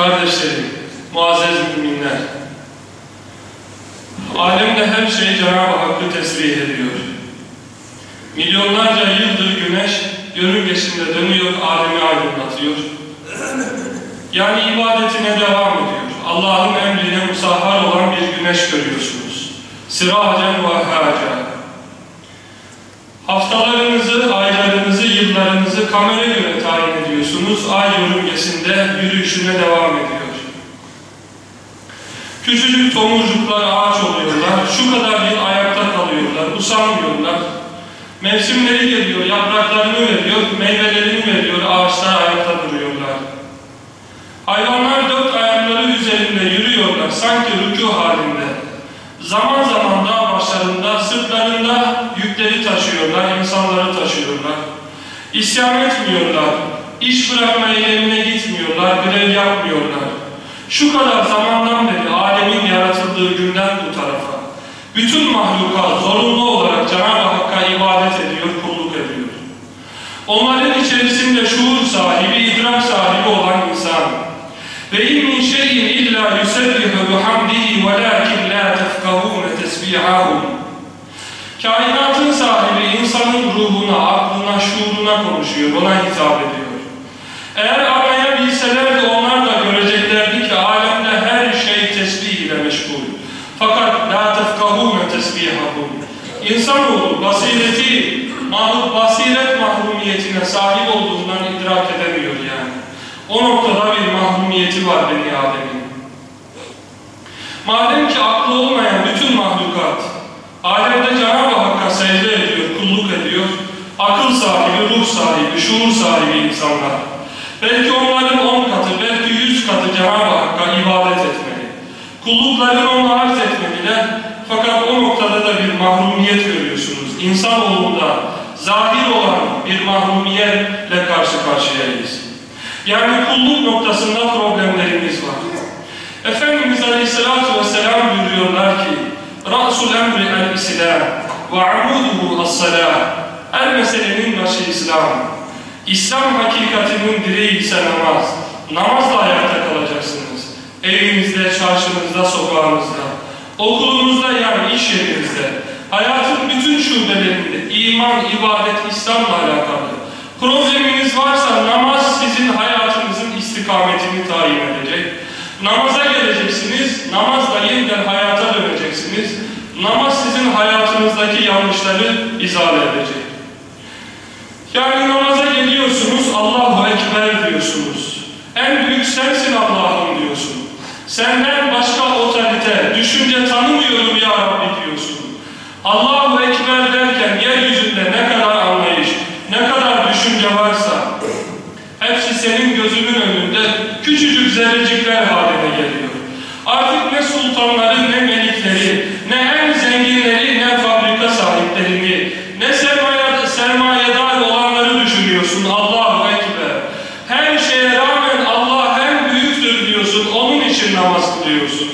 Kardeşlerim, muazzez müminler, alemde her şey Cenab-ı Hakk'ı tesbih ediyor. Milyonlarca yıldır güneş yörüngesinde dönüyor, alemi aydınlatıyor. Yani ibadetine devam ediyor. Allah'ın emrine musahhar olan bir güneş görüyorsunuz. Siracen ve haca. Haftalarınızı, aylarınızı, yıllarınızı kamera göre tayin ediyorsunuz. Ay yörüngesinde yürüyüşüne devam ediyor. Küçücük tomurcuklar ağaç oluyorlar. Şu kadar yıl ayakta kalıyorlar. Usanmıyorlar. Mevsimleri geliyor, yapraklarını veriyor, meyvelerini veriyor, ağaçlar ayakta duruyorlar. Hayvanlar dört ayakları üzerinde yürüyorlar, sanki rükû halinde. Zaman zaman dağ başlarında, sırtlarında yükleri taşıyorlar, insanları taşıyorlar. İsyan etmiyorlar, iş bırakma eylemine gitmiyorlar, görev yapmıyorlar. Şu kadar zamandan beri alemin yaratıldığı günden bu tarafa. Bütün mahlukat zorunlu olarak Cenab-ı Hakk'a ibadet ediyor, kulluk ediyor. Onların içerisinde şuur sahibi, idrak sahibi olan insan. Ve in min şeyin illa yusebbihu bihamdihi velakin la tefkahune tesbihahum. Kainatın sahibi insanın ruhuna, aklına, şuuruna konuşuyor, ona hitap ediyor. Eğer anlayabilselerdi onlar da göreceklerdi ki alemde her şey tesbih ile meşgul. Fakat la tefkahune tesbihahum. İnsanoğlu basireti, mahluk basiret mahrumiyetine sahip olduğundan idrak edemiyor yani. O noktada bir mahrumiyeti var Beni Adem'in. Madem ki aklı olmayan bütün mahlukat, alemde Cenab-ı Hakk'a secde ediyor, kulluk ediyor, akıl sahibi, ruh sahibi, şuur sahibi insanlar. Belki onların on katı, belki yüz katı Cenab-ı Hakk'a ibadet etmeli. Kulluklarını ona arz etmeliler. Fakat o noktada da bir mahrumiyet görüyorsunuz. İnsanoğlunda zahir olan bir mahrumiyetle karşı karşıyayız. Yani kulluk noktasında problemlerimiz var. Efendimiz Aleyhisselatü Vesselam buyuruyorlar ki Ra'sul emri el-İslam ve amuduhu as-salah El meselenin başı İslam. İslam hakikatinin direği ise namaz. Namazla ayakta kalacaksınız. Evinizde, çarşınızda, sokağınızda, okulunuzda yani iş yerinizde, hayatın bütün şubelerinde iman, ibadet, İslam'la alakalı. Probleminiz varsa namaz sizin hayatınızın istikametini tayin edecek. Namaza geleceksiniz, namazla yeniden hayata döneceksiniz. Namaz sizin hayatınızdaki yanlışları izale edecek. Yani namaza geliyorsunuz, Allahu Ekber diyorsunuz. En büyük sensin Allah'ım diyorsun. Senden başka otorite, düşünce tanımıyorum ya Rabbi diyorsun. Allahu Ekber derken yeryüzünde ne kadar anlayış, ne kadar düşünce varsa hepsi senin gözünün önünde küçücük zerrecikler haline geliyor. Artık ne sultanları, ne melikleri, ne en zenginleri, ne fabrika sahiplerini, ne sermaye, sermayedar olanları düşünüyorsun. Allahu Ekber. Her şeye rağmen Allah en büyüktür diyorsun. Onun için namaz kılıyorsun.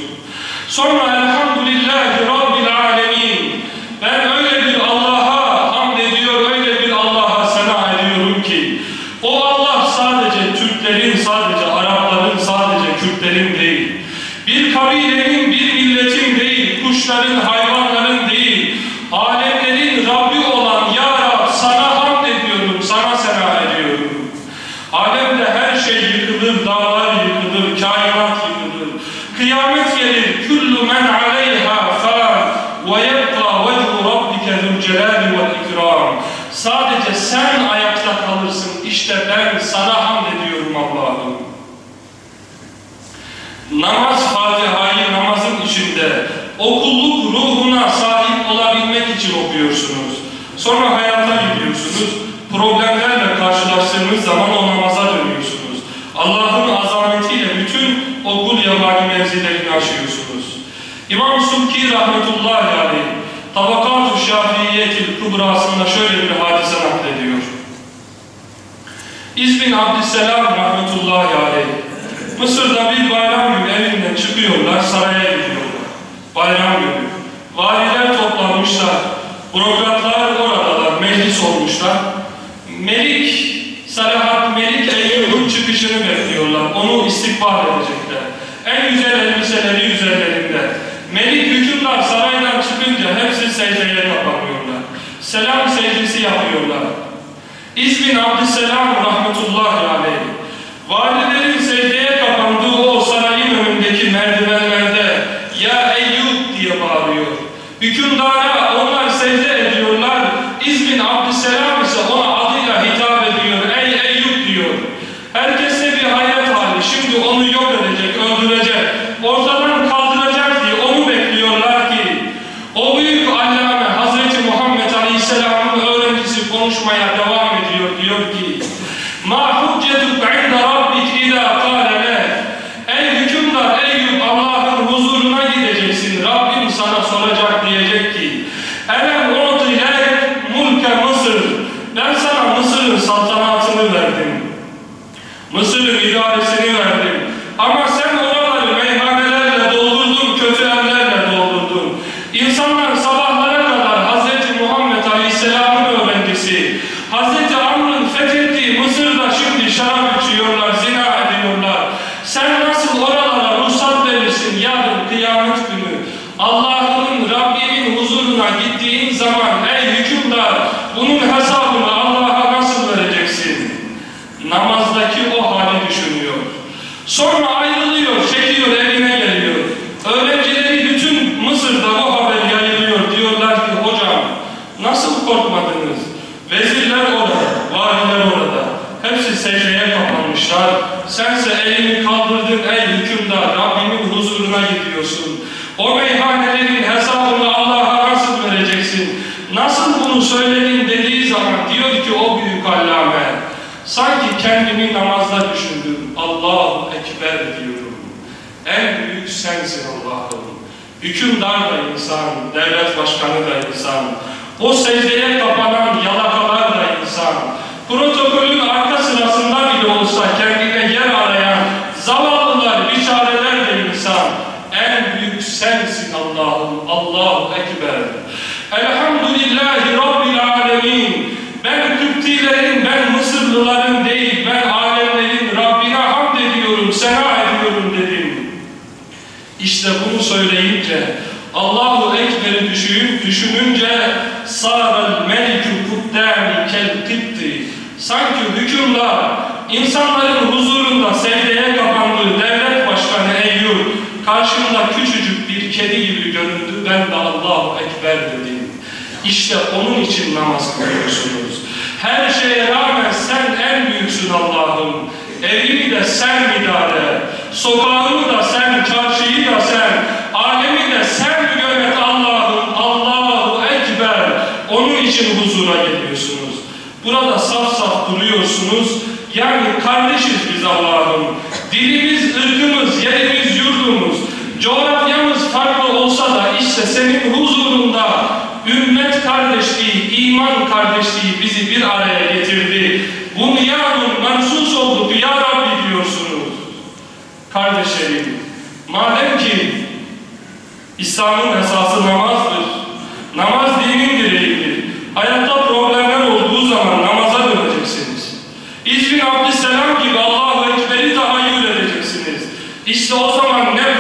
Sonra elhamdülillahi Rabbil alemin. Ben öyle bir Allah'a hamd ediyor, öyle bir Allah'a sena ediyorum ki o Allah sadece Türklerin, sadece Arapların, sadece Kürtlerin değil. Bir kabilenin, bir milletin değil, kuşların, hayvanların değil. Alemlerin Rabbi olan Ya Rab sana hamd ediyorum, sana sena ediyorum. Alemde her şey yıkılır, dağlar yıkılır, kainat yıkılır. Kıyamet gelir, kullu men Sadece sen ayakta kalırsın, işte ben sana hamd ediyorum Allah'ım. Namaz Fatiha'yı namazın içinde o kulluk ruhuna sahip olabilmek için okuyorsunuz. Sonra hayata gidiyorsunuz. Problemlerle karşılaştığınız zaman o namaza dönüyorsunuz. Allah'ın azametiyle bütün o kul yabani mevzilerini aşıyorsunuz. İmam Subki rahmetullahi aleyh Tabakat-ı Şafiiyetil Kubrasında şöyle bir hadise naklediyor. İzbin Abdüsselam rahmetullahi aleyh Mısır'da bir bayram günü evinden çıkıyorlar, saraya gidiyorlar. Bayram günü. Valiler toplanmışlar. Bürokratlar oradalar, meclis olmuşlar. Melik, Salahat Melik Eyyub'un çıkışını bekliyorlar. Onu istikbal edecekler. En güzel elbiseleri üzerlerinde. Melik hükümdar saraydan çıkınca hepsi secdeye kapanıyorlar. Selam secdesi yapıyorlar. İzbin Abdüselam rahmetullahi aleyh. Valilerin secdeye kapandığı o sarayın önündeki merdivenlerde Ya Eyyub diye bağırıyor. Hükümdara onlar secde ediyorlar. İzbin Abdüselam ise ona adıyla hitap ediyor. Ey Eyyub diyor. Herkese bir hayret hali. Şimdi onu yok edecek, öldürecek. Ortadan kaldıracak diye onu bekliyorlar ki o büyük allame Hazreti Muhammed Aleyhisselam'ın öğrencisi konuşmaya devam ediyor. Diyor ki Ma hüccetuk inde rabbik idâ kâle Ey hükümdar Eyüp Allah'ın huzuruna gideceksin. Rabbim sana soracak diyecek ki Elem u'tilek mulke Mısır Ben sana Mısır'ın saltanatını verdim. Mısır'ın idaresini verdim. Ama sen oraları meyhanelerle doldurdun, kötü evlerle doldurdun. İnsanlar sabahlara kadar Hz. Muhammed Aleyhisselam'ın öğrencisi, Hz. Amr'ın fethettiği Mısır'da şimdi şarap içiyorlar, zina ediyorlar. Ki o büyük allame, sanki kendimi namazda düşündüm. Allahu Ekber diyorum. En büyük sensin Allah'ım. Hükümdar da insan, devlet başkanı da insan. O secdeye kapanan yalakalar da insan. Protokolün arka sırasında bile olsa kendine yer arayan zavallılar, biçareler de insan. En büyük sensin Allah'ım. Allahu Ekber. Elhamdülillahi Rabbil Alemin. Ben Kıptilerin, Mısırlıların değil, ben alemlerin Rabbine hamd ediyorum, sena ediyorum dedim. İşte bunu söyleyince Allahu Ekber'i düşün, düşününce sârel melikü kuddâmi kel sanki hükümler insanların huzurunda secdeye kapandığı devlet başkanı Eyyub karşımda küçücük bir kedi gibi göründü ben de Allahu Ekber dedim. İşte onun için namaz kılıyorsunuz. Her şeye rağmen sen en büyüksün Allah'ım. Evimi de sen idare, sokağımı da sen, çarşıyı da sen, alemi de sen yönet Allah'ım. Allahu Ekber. Onun için huzura geliyorsunuz. Burada saf saf duruyorsunuz. Yani kardeşiz biz Allah'ım. Dilimiz, ırkımız, yerimiz, yurdumuz, coğrafyamız farklı olsa da işte senin huzurunda ümmet kardeşliği, iman kardeşliği bizi bir araya getirdi. Bunyanun mensus olduk ya Rabbi diyorsunuz. Kardeşlerim, madem ki İslam'ın esası namazdır, namaz dinin direğidir. Hayatta problemler olduğu zaman namaza döneceksiniz. İzbin Abdüsselam gibi Allahu Ekber'i tahayyül edeceksiniz. İşte o zaman ne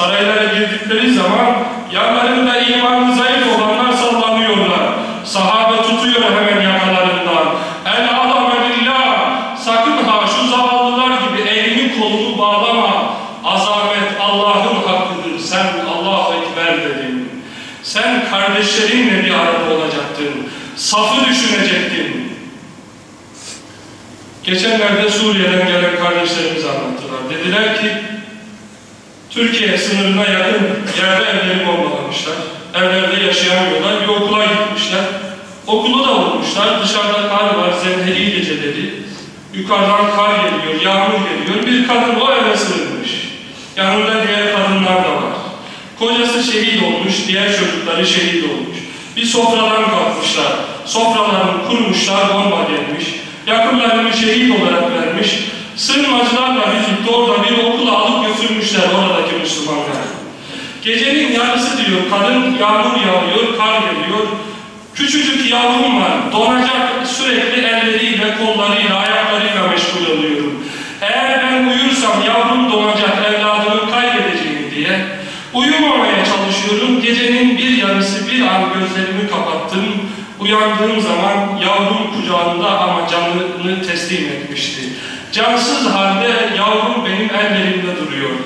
Saraylara girdikleri zaman yanlarında imanı zayıf olanlar sallanıyorlar. Sahabe tutuyor hemen yakalarından. El alame billah. Sakın ha şu zavallılar gibi elini kolunu bağlama. Azamet Allah'ın hakkıdır. Sen Allahu Ekber dedin. Sen kardeşlerinle bir arada olacaktın. Safı düşünecektin. Geçenlerde Suriye'den gelen kardeşlerimiz anlattılar. Dediler ki Türkiye sınırına yakın yerde evleri bombalamışlar. Evlerde yaşayamıyorlar. Bir okula gitmişler. Okulu da vurmuşlar. Dışarıda kar var, zemheri geceleri. Yukarıdan kar geliyor, yağmur geliyor. Bir kadın o eve sığınmış. Yanında diğer kadınlar da var. Kocası şehit olmuş, diğer çocukları şehit olmuş. Bir sofradan kalkmışlar. Sofralarını kurmuşlar, bomba gelmiş. Yakınlarını şehit olarak vermiş. Sığınmacılarla birlikte orada bir okula alıp götürmüşler oradaki Müslümanlar. Gecenin yarısı diyor, kadın yağmur yağıyor, kar geliyor. Küçücük yavrum var, donacak sürekli elleriyle, kollarıyla, ayaklarıyla meşgul oluyorum. Eğer ben uyursam yavrum donacak, evladımı kaybedeceğim diye uyumamaya çalışıyorum. Gecenin bir yarısı bir an gözlerimi kapattım. Uyandığım zaman yavrum kucağında ama canını teslim etmişti. Cansız halde yavrum benim ellerimde duruyordu.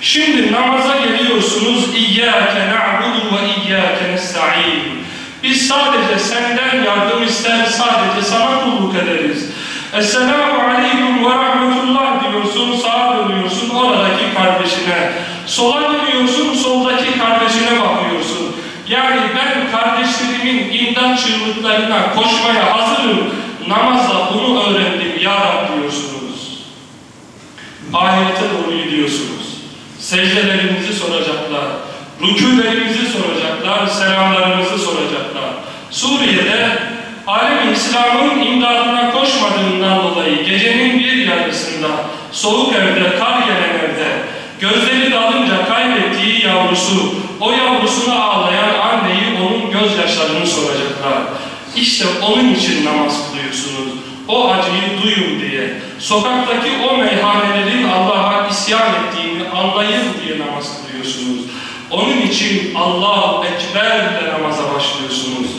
Şimdi namaza geliyorsunuz. İyyâke na'budu ve iyyâke nesta'in. Biz sadece senden yardım ister, sadece sana kulluk ederiz. Esselamu aleyküm ve rahmetullah diyorsun, sağa dönüyorsun oradaki kardeşine. Sola dönüyorsun, soldaki kardeşine bakıyorsun. Yani ben kardeşlerimin imdat çığlıklarına koşmaya hazırım. Namazla bunu öğrendim ya Rab diyorsunuz. Ahirete doğru gidiyorsunuz. Secdelerimizi soracaklar. Rükûlerimizi soracaklar, selamlarımızı soracaklar. Suriye'de alem İslam'ın imdadına koşmadığından dolayı gecenin bir yarısında soğuk evde, kar gelen evde gözleri dalınca kaybettiği yavrusu, o yavrusuna ağlayan anneyi onun gözyaşlarını soracaklar. İşte onun için namaz kılıyorsunuz. O acıyı duyun diye. Sokaktaki o meyhanelerin Allah'a isyan ettiğini anlayın diye namaz kılıyorsunuz. Onun için Allahu Ekber ile namaza başlıyorsunuz.